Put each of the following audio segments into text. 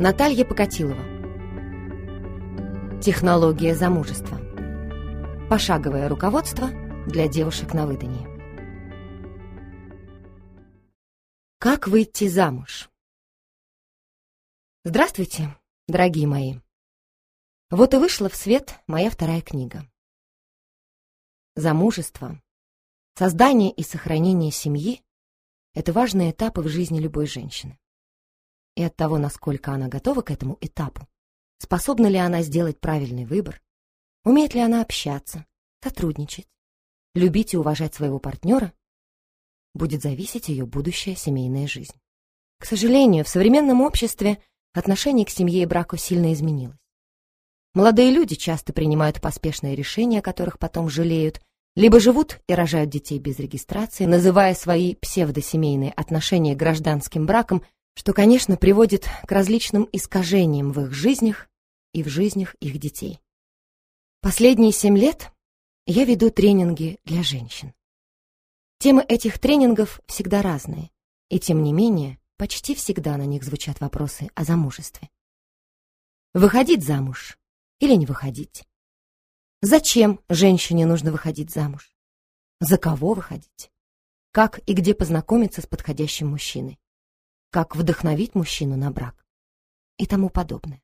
Наталья Покатилова. Технология замужества. Пошаговое руководство для девушек на выданье. Как выйти замуж? Здравствуйте, дорогие мои. Вот и вышла в свет моя вторая книга. Замужество, создание и сохранение семьи — это важные этапы в жизни любой женщины и от того, насколько она готова к этому этапу, способна ли она сделать правильный выбор, умеет ли она общаться, сотрудничать, любить и уважать своего партнера, будет зависеть ее будущая семейная жизнь. К сожалению, в современном обществе отношение к семье и браку сильно изменилось. Молодые люди часто принимают поспешные решения, о которых потом жалеют, либо живут и рожают детей без регистрации, называя свои псевдосемейные отношения гражданским браком что, конечно, приводит к различным искажениям в их жизнях и в жизнях их детей. Последние семь лет я веду тренинги для женщин. Темы этих тренингов всегда разные, и тем не менее почти всегда на них звучат вопросы о замужестве. Выходить замуж или не выходить? Зачем женщине нужно выходить замуж? За кого выходить? Как и где познакомиться с подходящим мужчиной? Как вдохновить мужчину на брак и тому подобное.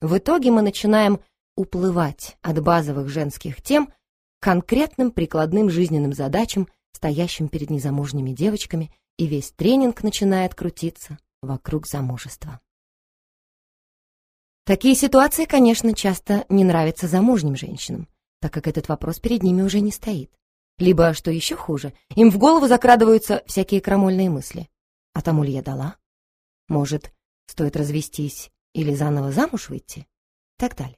В итоге мы начинаем уплывать от базовых женских тем к конкретным прикладным жизненным задачам, стоящим перед незамужними девочками, и весь тренинг начинает крутиться вокруг замужества. Такие ситуации, конечно, часто не нравятся замужним женщинам, так как этот вопрос перед ними уже не стоит. Либо, что еще хуже, им в голову закрадываются всякие крамольные мысли. А ли я дала? Может, стоит развестись или заново замуж выйти? И так далее.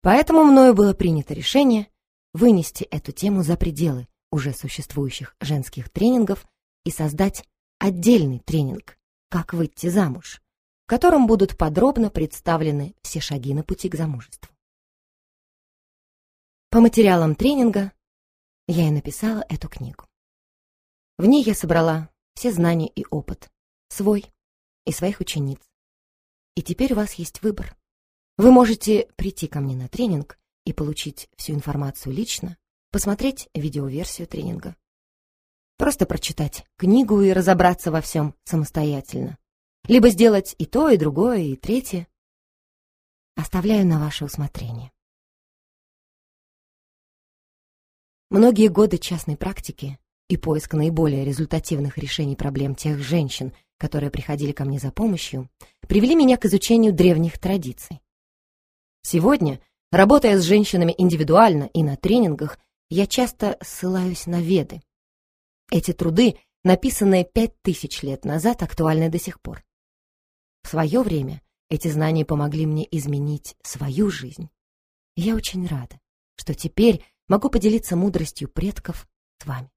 Поэтому мною было принято решение вынести эту тему за пределы уже существующих женских тренингов и создать отдельный тренинг «Как выйти замуж», в котором будут подробно представлены все шаги на пути к замужеству. По материалам тренинга я и написала эту книгу. В ней я собрала все знания и опыт, свой и своих учениц. И теперь у вас есть выбор. Вы можете прийти ко мне на тренинг и получить всю информацию лично, посмотреть видеоверсию тренинга. Просто прочитать книгу и разобраться во всем самостоятельно. Либо сделать и то, и другое, и третье. Оставляю на ваше усмотрение. Многие годы частной практики и поиск наиболее результативных решений проблем тех женщин, которые приходили ко мне за помощью, привели меня к изучению древних традиций. Сегодня, работая с женщинами индивидуально и на тренингах, я часто ссылаюсь на веды. Эти труды, написанные пять тысяч лет назад, актуальны до сих пор. В свое время эти знания помогли мне изменить свою жизнь. я очень рада, что теперь могу поделиться мудростью предков с вами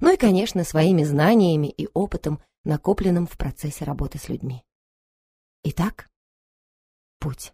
ну и, конечно, своими знаниями и опытом, накопленным в процессе работы с людьми. Итак, путь.